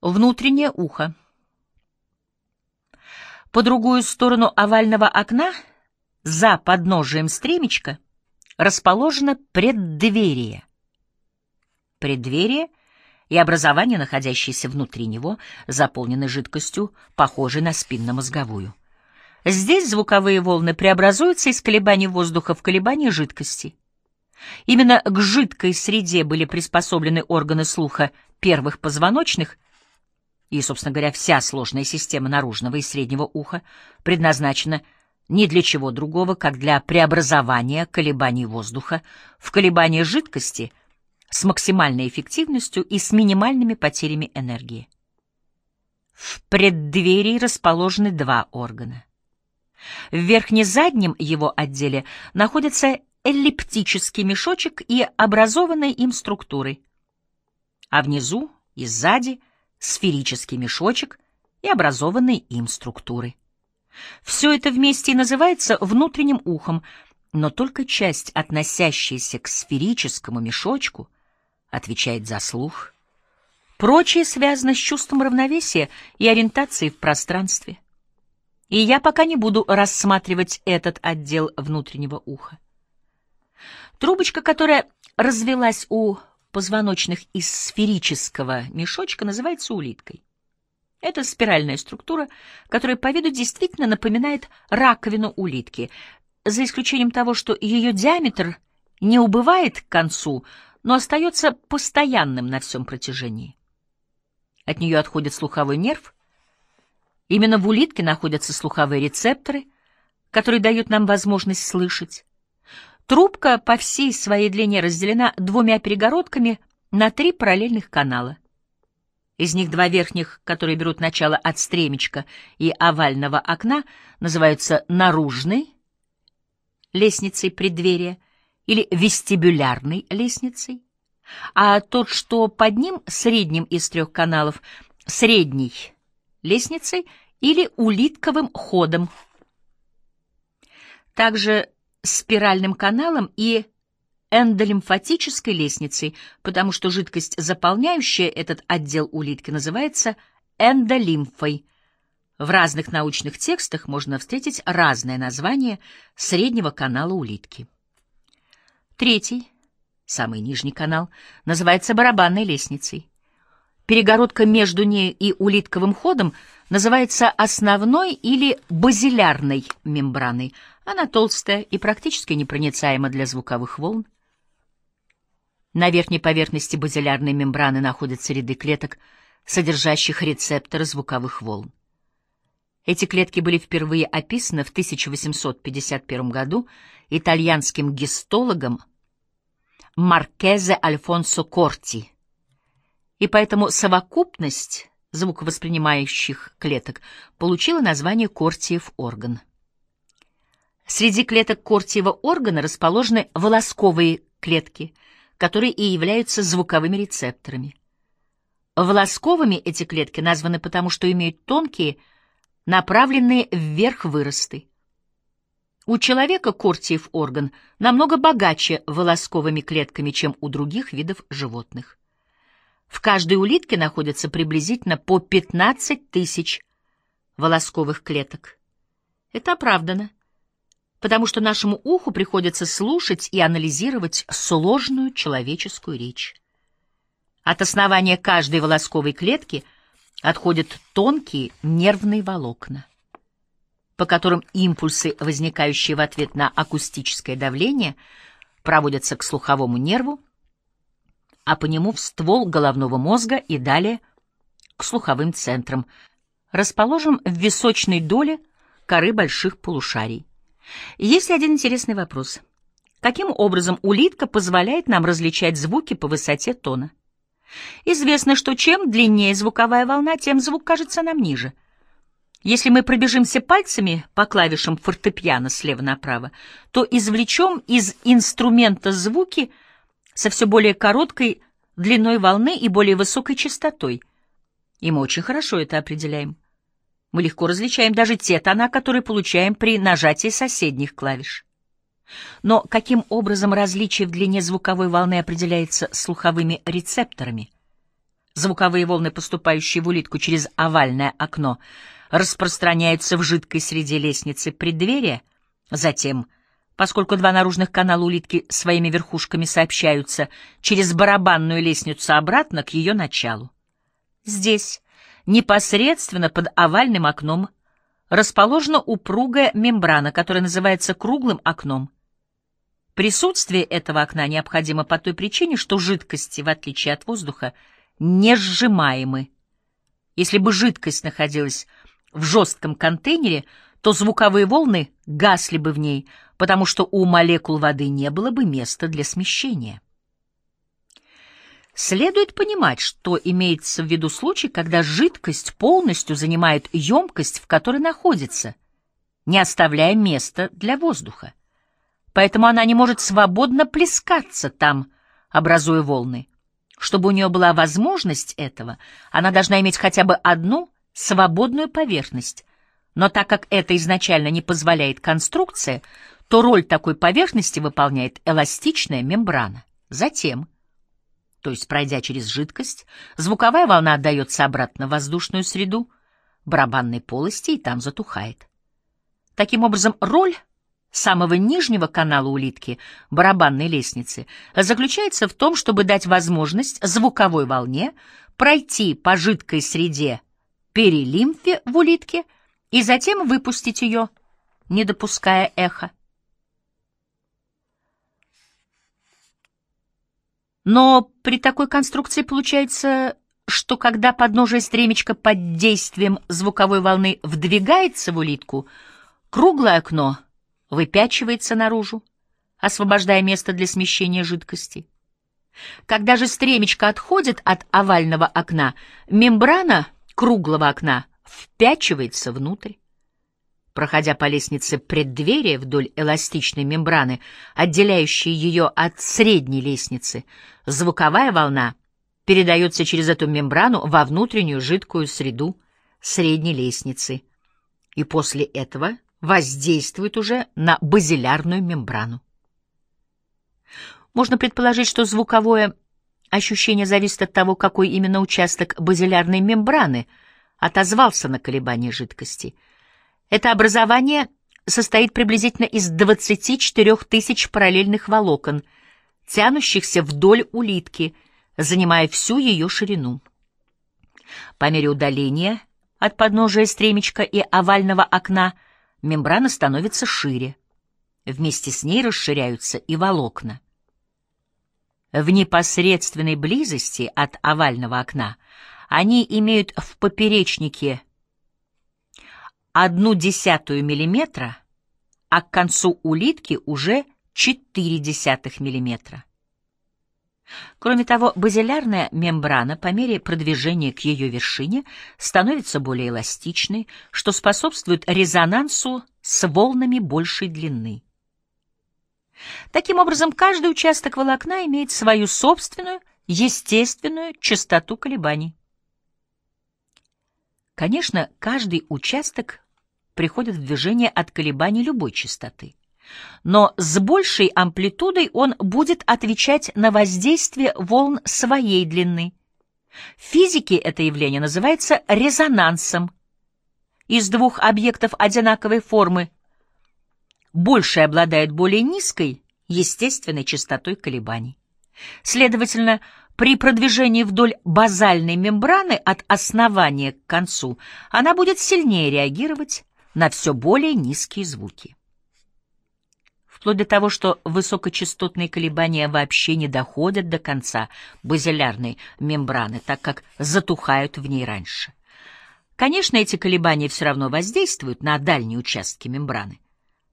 Внутреннее ухо. По другую сторону овального окна, за подножием стремечка, расположено преддверие. Преддверие и образование, находящееся внутри него, заполнены жидкостью, похожей на спинномозговую. Здесь звуковые волны преобразуются из колебаний воздуха в колебания жидкости. Именно к жидкой среде были приспособлены органы слуха первых позвоночных, и, собственно говоря, вся сложная система наружного и среднего уха предназначена ни для чего другого, как для преобразования колебаний воздуха в колебания жидкости с максимальной эффективностью и с минимальными потерями энергии. В преддверии расположены два органа. В верхне-заднем его отделе находится эллиптический мешочек и образованные им структуры, а внизу и сзади сферический мешочек и образованные им структуры. Все это вместе и называется внутренним ухом, но только часть, относящаяся к сферическому мешочку, отвечает за слух. Прочее связано с чувством равновесия и ориентацией в пространстве. И я пока не буду рассматривать этот отдел внутреннего уха. Трубочка, которая развелась у позвоночных из сферического мешочка, называется улиткой. Это спиральная структура, которая по виду действительно напоминает раковину улитки, за исключением того, что ее диаметр не убывает к концу, но остается постоянным на всем протяжении. От нее отходит слуховой нерв. Именно в улитке находятся слуховые рецепторы, которые дают нам возможность слышать. Трубка по всей своей длине разделена двумя перегородками на три параллельных канала. Из них два верхних, которые берут начало от стремечка и овального окна, называются наружной лестницей преддверия или вестибулярной лестницей, а тот, что под ним, средним из трех каналов, средней лестницей или улитковым ходом. Также спиральным каналом и эндолимфатической лестницей, потому что жидкость, заполняющая этот отдел улитки, называется эндолимфой. В разных научных текстах можно встретить разное название среднего канала улитки. Третий, самый нижний канал, называется барабанной лестницей. Перегородка между ней и улитковым ходом называется основной или базилярной мембраной. Она толстая и практически непроницаема для звуковых волн. На верхней поверхности базилярной мембраны находятся ряды клеток, содержащих рецепторы звуковых волн. Эти клетки были впервые описаны в 1851 году итальянским гистологом Маркезе Альфонсо Корти и поэтому совокупность звуковоспринимающих клеток получила название Кортиев орган. Среди клеток Кортиева органа расположены волосковые клетки, которые и являются звуковыми рецепторами. Волосковыми эти клетки названы потому, что имеют тонкие, направленные вверх выросты. У человека Кортиев орган намного богаче волосковыми клетками, чем у других видов животных. В каждой улитке находится приблизительно по 15 тысяч волосковых клеток. Это оправдано, потому что нашему уху приходится слушать и анализировать сложную человеческую речь. От основания каждой волосковой клетки отходят тонкие нервные волокна, по которым импульсы, возникающие в ответ на акустическое давление, проводятся к слуховому нерву, а по нему в ствол головного мозга и далее к слуховым центрам, расположен в височной доле коры больших полушарий. Есть один интересный вопрос. Каким образом улитка позволяет нам различать звуки по высоте тона? Известно, что чем длиннее звуковая волна, тем звук кажется нам ниже. Если мы пробежимся пальцами по клавишам фортепиано слева направо, то извлечем из инструмента звуки – со все более короткой длиной волны и более высокой частотой. И мы очень хорошо это определяем. Мы легко различаем даже те тона, которые получаем при нажатии соседних клавиш. Но каким образом различие в длине звуковой волны определяется слуховыми рецепторами? звуковые волны, поступающие в улитку через овальное окно, распространяются в жидкой среде лестницы преддверия, затем, поскольку два наружных канала улитки своими верхушками сообщаются через барабанную лестницу обратно к ее началу. Здесь, непосредственно под овальным окном, расположена упругая мембрана, которая называется круглым окном. Присутствие этого окна необходимо по той причине, что жидкости, в отличие от воздуха, не сжимаемы. Если бы жидкость находилась в жестком контейнере, то звуковые волны гасли бы в ней, потому что у молекул воды не было бы места для смещения. Следует понимать, что имеется в виду случай, когда жидкость полностью занимает емкость, в которой находится, не оставляя места для воздуха. Поэтому она не может свободно плескаться там, образуя волны. Чтобы у нее была возможность этого, она должна иметь хотя бы одну свободную поверхность. Но так как это изначально не позволяет конструкция, то роль такой поверхности выполняет эластичная мембрана. Затем, то есть пройдя через жидкость, звуковая волна отдается обратно в воздушную среду, барабанной полости и там затухает. Таким образом, роль самого нижнего канала улитки, барабанной лестницы, заключается в том, чтобы дать возможность звуковой волне пройти по жидкой среде перелимфе в улитке и затем выпустить ее, не допуская эха. Но при такой конструкции получается, что когда подножие стремечка под действием звуковой волны вдвигается в улитку, круглое окно выпячивается наружу, освобождая место для смещения жидкости. Когда же стремечко отходит от овального окна, мембрана круглого окна впячивается внутрь. Проходя по лестнице преддверия вдоль эластичной мембраны, отделяющей ее от средней лестницы, звуковая волна передается через эту мембрану во внутреннюю жидкую среду средней лестницы и после этого воздействует уже на базилярную мембрану. Можно предположить, что звуковое ощущение зависит от того, какой именно участок базилярной мембраны отозвался на колебания жидкости — это образование состоит приблизительно из 24 тысяч параллельных волокон, тянущихся вдоль улитки, занимая всю ее ширину. По мере удаления от подножия стремечка и овального окна мембрана становится шире. Вместе с ней расширяются и волокна. В непосредственной близости от овального окна они имеют в поперечнике одну десятую миллиметра, а к концу улитки уже четыре десятых миллиметра. Кроме того, базилярная мембрана по мере продвижения к ее вершине становится более эластичной, что способствует резонансу с волнами большей длины. Таким образом, каждый участок волокна имеет свою собственную, естественную частоту колебаний. Конечно, каждый участок приходит в движение от колебаний любой частоты. Но с большей амплитудой он будет отвечать на воздействие волн своей длины. В физике это явление называется резонансом. Из двух объектов одинаковой формы больший обладает более низкой, естественной частотой колебаний. Следовательно, при продвижении вдоль базальной мембраны от основания к концу она будет сильнее реагировать на все более низкие звуки. Вплоть до того, что высокочастотные колебания вообще не доходят до конца базилярной мембраны, так как затухают в ней раньше. Конечно, эти колебания все равно воздействуют на дальние участки мембраны,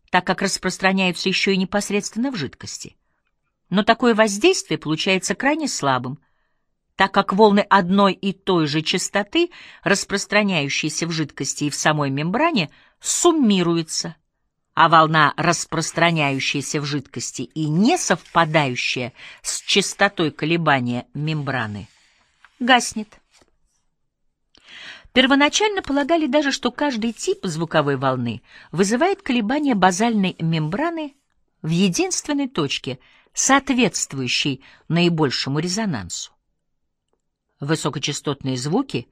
так как распространяются еще и непосредственно в жидкости. Но такое воздействие получается крайне слабым, так как волны одной и той же частоты, распространяющиеся в жидкости и в самой мембране, суммируются, а волна, распространяющаяся в жидкости и не совпадающая с частотой колебания мембраны, гаснет. Первоначально полагали даже, что каждый тип звуковой волны вызывает колебания базальной мембраны в единственной точке, соответствующей наибольшему резонансу. Высокочастотные звуки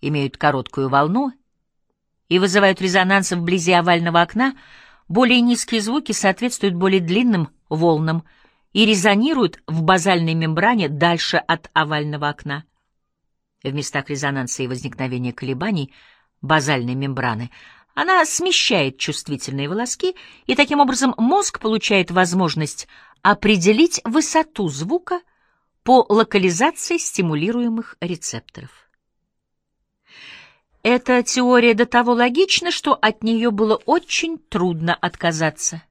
имеют короткую волну и вызывают резонанс вблизи овального окна, более низкие звуки соответствуют более длинным волнам и резонируют в базальной мембране дальше от овального окна. В местах резонанса и возникновения колебаний базальной мембраны она смещает чувствительные волоски, и таким образом мозг получает возможность определить высоту звука по локализации стимулируемых рецепторов. Эта теория до того логична, что от нее было очень трудно отказаться.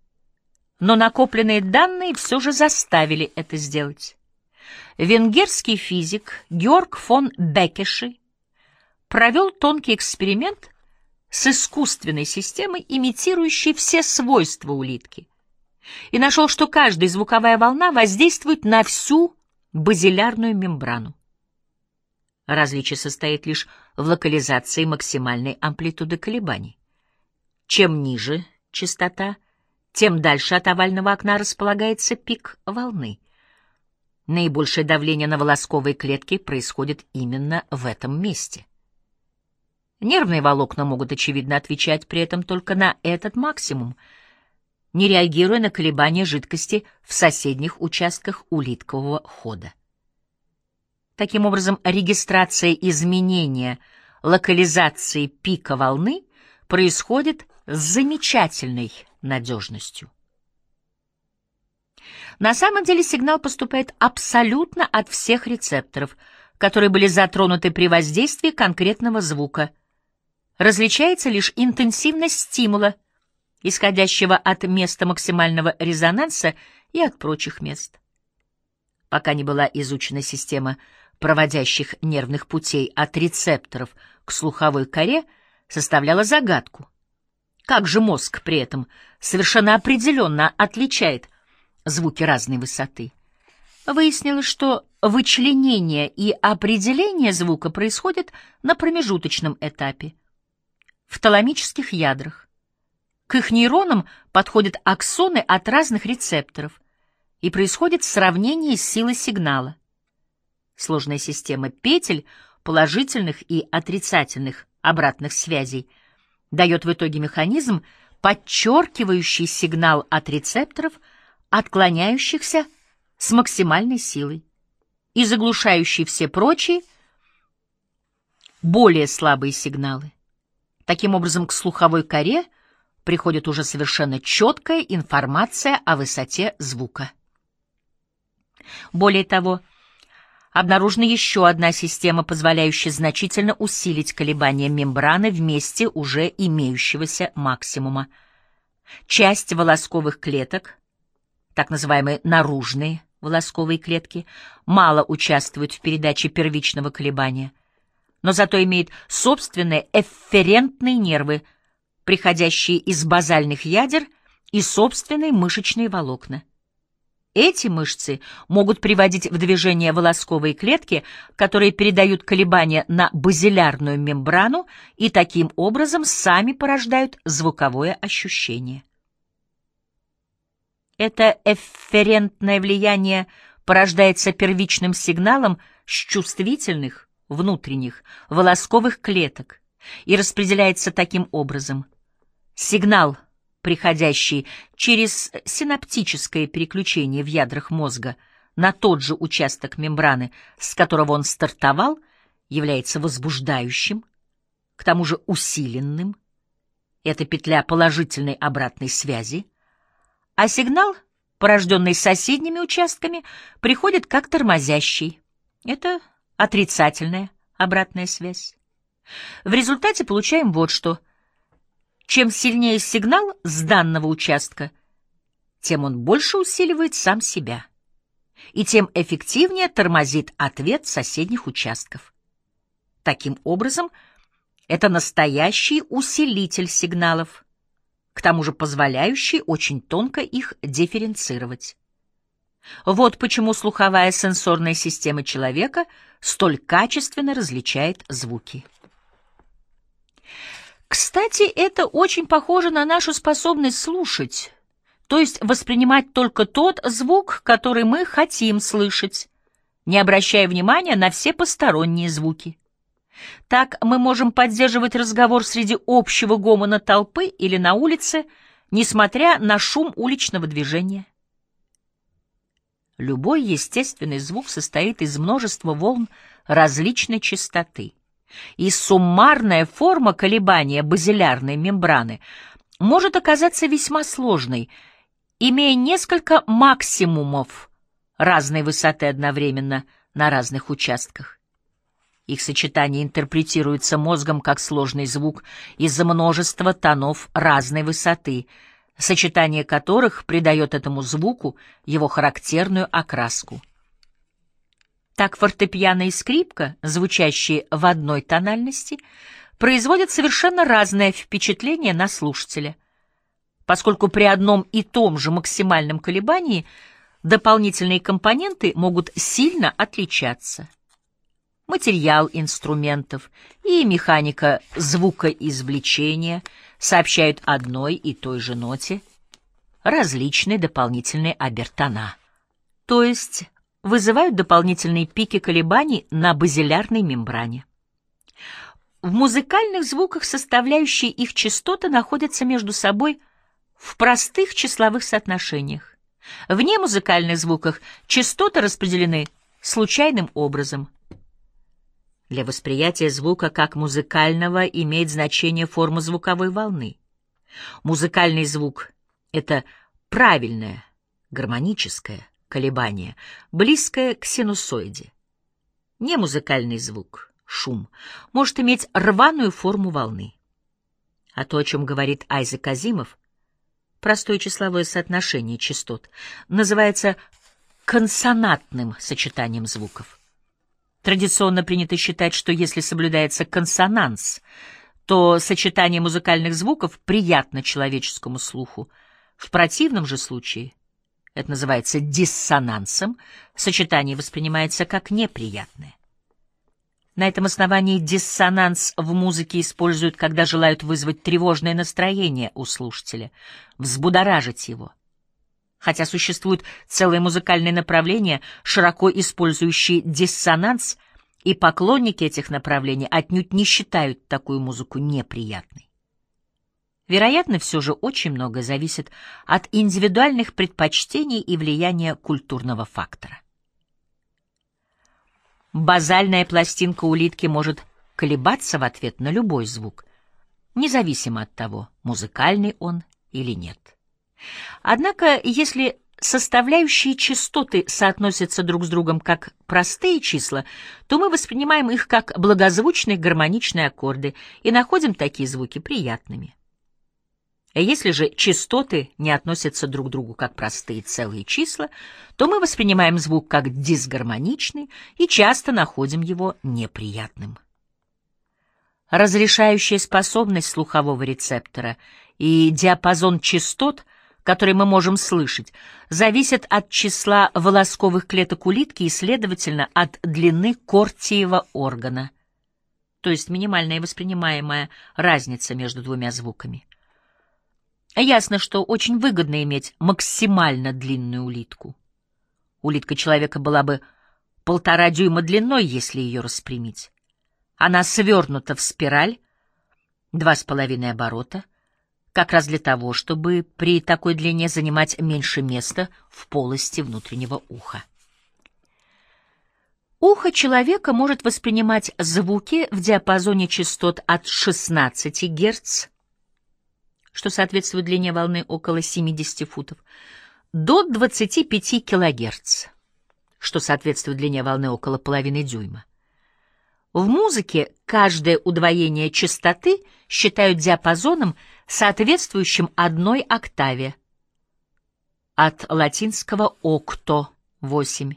Но накопленные данные все же заставили это сделать. Венгерский физик Георг фон Бекеши провел тонкий эксперимент с искусственной системой, имитирующей все свойства улитки, и нашел, что каждая звуковая волна воздействует на всю базилярную мембрану. Различие состоит лишь в локализации максимальной амплитуды колебаний. Чем ниже частота, тем дальше от овального окна располагается пик волны. Наибольшее давление на волосковые клетки происходит именно в этом месте. Нервные волокна могут, очевидно, отвечать при этом только на этот максимум, не реагируя на колебания жидкости в соседних участках улиткового хода. Таким образом, регистрация изменения локализации пика волны происходит с замечательной надежностью. На самом деле сигнал поступает абсолютно от всех рецепторов, которые были затронуты при воздействии конкретного звука – различается лишь интенсивность стимула, исходящего от места максимального резонанса и от прочих мест. Пока не была изучена система проводящих нервных путей от рецепторов к слуховой коре, составляла загадку. Как же мозг при этом совершенно определенно отличает звуки разной высоты? Выяснилось, что вычленение и определение звука происходит на промежуточном этапе — в таламических ядрах. К их нейронам подходят аксоны от разных рецепторов, и происходит сравнение силы сигнала. Сложная система петель положительных и отрицательных обратных связей дает в итоге механизм, подчеркивающий сигнал от рецепторов, отклоняющихся с максимальной силой и заглушающий все прочие, более слабые сигналы. Таким образом, к слуховой коре приходит уже совершенно четкая информация о высоте звука. Более того, обнаружена еще одна система, позволяющая значительно усилить колебания мембраны в месте уже имеющегося максимума. Часть волосковых клеток, так называемые наружные волосковые клетки, мало участвуют в передаче первичного колебания – но зато имеет собственные эфферентные нервы, приходящие из базальных ядер и собственные мышечные волокна. Эти мышцы могут приводить в движение волосковые клетки, которые передают колебания на базилярную мембрану и таким образом сами порождают звуковое ощущение. Это эфферентное влияние порождается первичным сигналом с чувствительных, внутренних волосковых клеток и распределяется таким образом. Сигнал, приходящий через синаптическое переключение в ядрах мозга на тот же участок мембраны, с которого он стартовал, является возбуждающим, к тому же усиленным. Это петля положительной обратной связи, а сигнал, порожденный соседними участками, приходит как тормозящий. Это отрицательная обратная связь. В результате получаем вот что. Чем сильнее сигнал с данного участка, тем он больше усиливает сам себя, и тем эффективнее тормозит ответ соседних участков. Таким образом, это настоящий усилитель сигналов, к тому же позволяющий очень тонко их дифференцировать. Вот почему слуховая сенсорная система человека столь качественно различает звуки. Кстати, это очень похоже на нашу способность слушать, то есть воспринимать только тот звук, который мы хотим слышать, не обращая внимания на все посторонние звуки. Так мы можем поддерживать разговор среди общего гомона толпы или на улице, несмотря на шум уличного движения. Любой естественный звук состоит из множества волн различной частоты, и суммарная форма колебания базилярной мембраны может оказаться весьма сложной, имея несколько максимумов разной высоты одновременно на разных участках. Их сочетание интерпретируется мозгом как сложный звук из-за множества тонов разной высоты, сочетание которых придает этому звуку его характерную окраску. Так фортепиано и скрипка, звучащие в одной тональности, производят совершенно разное впечатление на слушателя, поскольку при одном и том же максимальном колебании дополнительные компоненты могут сильно отличаться. Материал инструментов и механика звукоизвлечения сообщают одной и той же ноте различные дополнительные обертона, то есть вызывают дополнительные пики колебаний на базилярной мембране. В музыкальных звуках составляющие их частоты находятся между собой в простых числовых соотношениях. В немузыкальных звуках частоты распределены случайным образом – для восприятия звука как музыкального имеет значение форма звуковой волны. Музыкальный звук — это правильное, гармоническое колебание, близкое к синусоиде. Немузыкальный звук, шум, может иметь рваную форму волны. А то, о чем говорит Айзек Азимов, простое числовое соотношение частот, называется консонантным сочетанием звуков. Традиционно принято считать, что если соблюдается консонанс, то сочетание музыкальных звуков приятно человеческому слуху. В противном же случае, это называется диссонансом, сочетание воспринимается как неприятное. На этом основании диссонанс в музыке используют, когда желают вызвать тревожное настроение у слушателя, взбудоражить его хотя существует целое музыкальное направление, широко использующее диссонанс, и поклонники этих направлений отнюдь не считают такую музыку неприятной. Вероятно, все же очень много зависит от индивидуальных предпочтений и влияния культурного фактора. Базальная пластинка улитки может колебаться в ответ на любой звук, независимо от того, музыкальный он или нет. Однако, если составляющие частоты соотносятся друг с другом как простые числа, то мы воспринимаем их как благозвучные гармоничные аккорды и находим такие звуки приятными. Если же частоты не относятся друг к другу как простые целые числа, то мы воспринимаем звук как дисгармоничный и часто находим его неприятным. Разрешающая способность слухового рецептора и диапазон частот — которые мы можем слышать, зависят от числа волосковых клеток улитки и, следовательно, от длины кортиева органа, то есть минимальная воспринимаемая разница между двумя звуками. Ясно, что очень выгодно иметь максимально длинную улитку. Улитка человека была бы полтора дюйма длиной, если ее распрямить. Она свернута в спираль, два с половиной оборота — как раз для того, чтобы при такой длине занимать меньше места в полости внутреннего уха. Ухо человека может воспринимать звуки в диапазоне частот от 16 Гц, что соответствует длине волны около 70 футов, до 25 кГц, что соответствует длине волны около половины дюйма. В музыке каждое удвоение частоты считают диапазоном, соответствующим одной октаве. От латинского «окто» — восемь.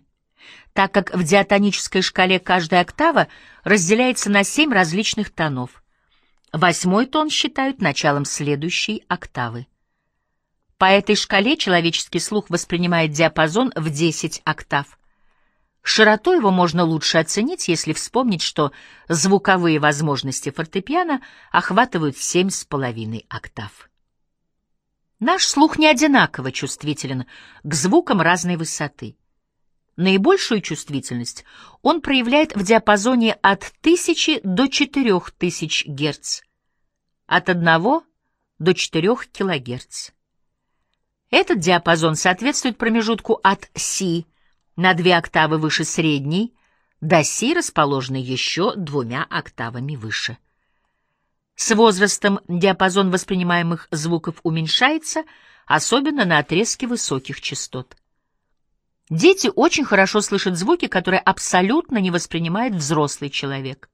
Так как в диатонической шкале каждая октава разделяется на семь различных тонов. Восьмой тон считают началом следующей октавы. По этой шкале человеческий слух воспринимает диапазон в 10 октав. Широту его можно лучше оценить, если вспомнить, что звуковые возможности фортепиано охватывают семь с половиной октав. Наш слух не одинаково чувствителен к звукам разной высоты. Наибольшую чувствительность он проявляет в диапазоне от 1000 до 4000 Гц, от 1 до 4 кГц. Этот диапазон соответствует промежутку от си на две октавы выше средней до си, расположенной еще двумя октавами выше. С возрастом диапазон воспринимаемых звуков уменьшается, особенно на отрезке высоких частот. Дети очень хорошо слышат звуки, которые абсолютно не воспринимает взрослый человек.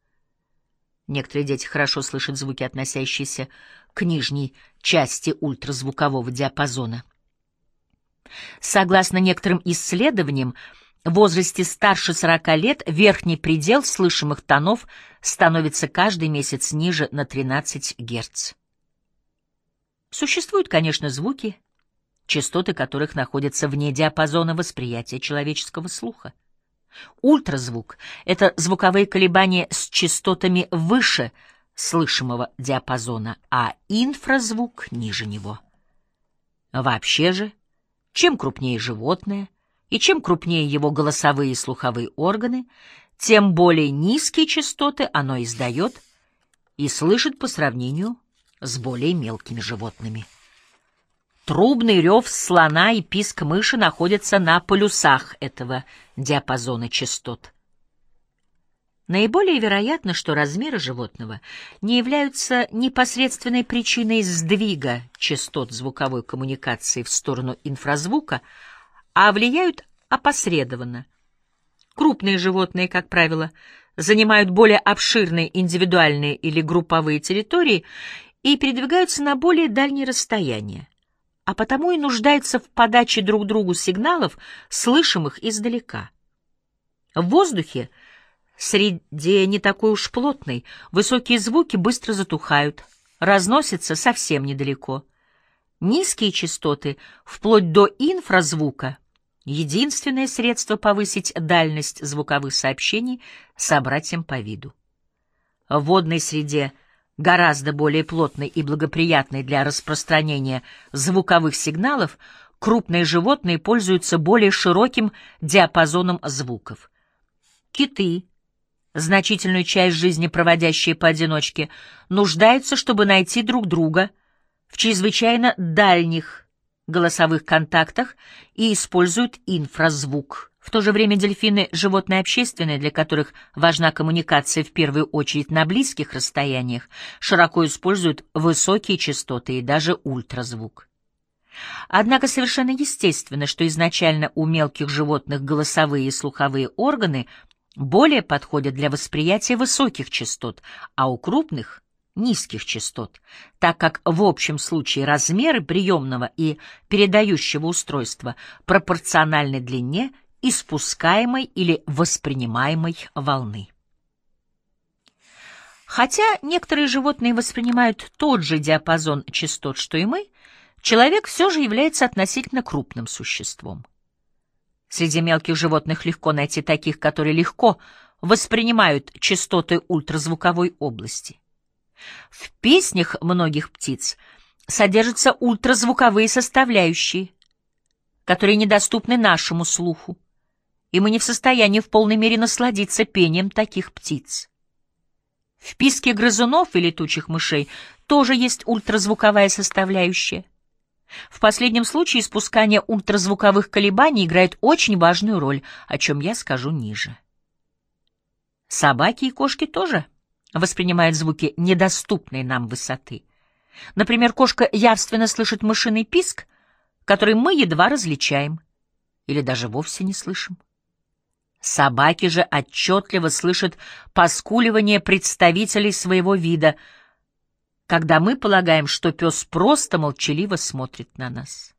Некоторые дети хорошо слышат звуки, относящиеся к нижней части ультразвукового диапазона. Согласно некоторым исследованиям, в возрасте старше 40 лет верхний предел слышимых тонов становится каждый месяц ниже на 13 Гц. Существуют, конечно, звуки, частоты которых находятся вне диапазона восприятия человеческого слуха. Ультразвук — это звуковые колебания с частотами выше слышимого диапазона, а инфразвук — ниже него. Вообще же, чем крупнее животное и чем крупнее его голосовые и слуховые органы, тем более низкие частоты оно издает и слышит по сравнению с более мелкими животными. Трубный рев слона и писк мыши находятся на полюсах этого диапазона частот. Наиболее вероятно, что размеры животного не являются непосредственной причиной сдвига частот звуковой коммуникации в сторону инфразвука, а влияют опосредованно. Крупные животные, как правило, занимают более обширные индивидуальные или групповые территории и передвигаются на более дальние расстояния а потому и нуждается в подаче друг другу сигналов, слышимых издалека. В воздухе, среде не такой уж плотной, высокие звуки быстро затухают, разносятся совсем недалеко. Низкие частоты, вплоть до инфразвука, единственное средство повысить дальность звуковых сообщений собратьям по виду. В водной среде – гораздо более плотной и благоприятной для распространения звуковых сигналов, крупные животные пользуются более широким диапазоном звуков. Киты, значительную часть жизни проводящие поодиночке, нуждаются, чтобы найти друг друга в чрезвычайно дальних голосовых контактах и используют инфразвук. В то же время дельфины — животные общественные, для которых важна коммуникация в первую очередь на близких расстояниях, широко используют высокие частоты и даже ультразвук. Однако совершенно естественно, что изначально у мелких животных голосовые и слуховые органы более подходят для восприятия высоких частот, а у крупных — низких частот, так как в общем случае размеры приемного и передающего устройства пропорциональны длине — испускаемой или воспринимаемой волны. Хотя некоторые животные воспринимают тот же диапазон частот, что и мы, человек все же является относительно крупным существом. Среди мелких животных легко найти таких, которые легко воспринимают частоты ультразвуковой области. В песнях многих птиц содержатся ультразвуковые составляющие, которые недоступны нашему слуху и мы не в состоянии в полной мере насладиться пением таких птиц. В писке грызунов и летучих мышей тоже есть ультразвуковая составляющая. В последнем случае испускание ультразвуковых колебаний играет очень важную роль, о чем я скажу ниже. Собаки и кошки тоже воспринимают звуки недоступной нам высоты. Например, кошка явственно слышит мышиный писк, который мы едва различаем или даже вовсе не слышим. Собаки же отчетливо слышат поскуливание представителей своего вида, когда мы полагаем, что пес просто молчаливо смотрит на нас.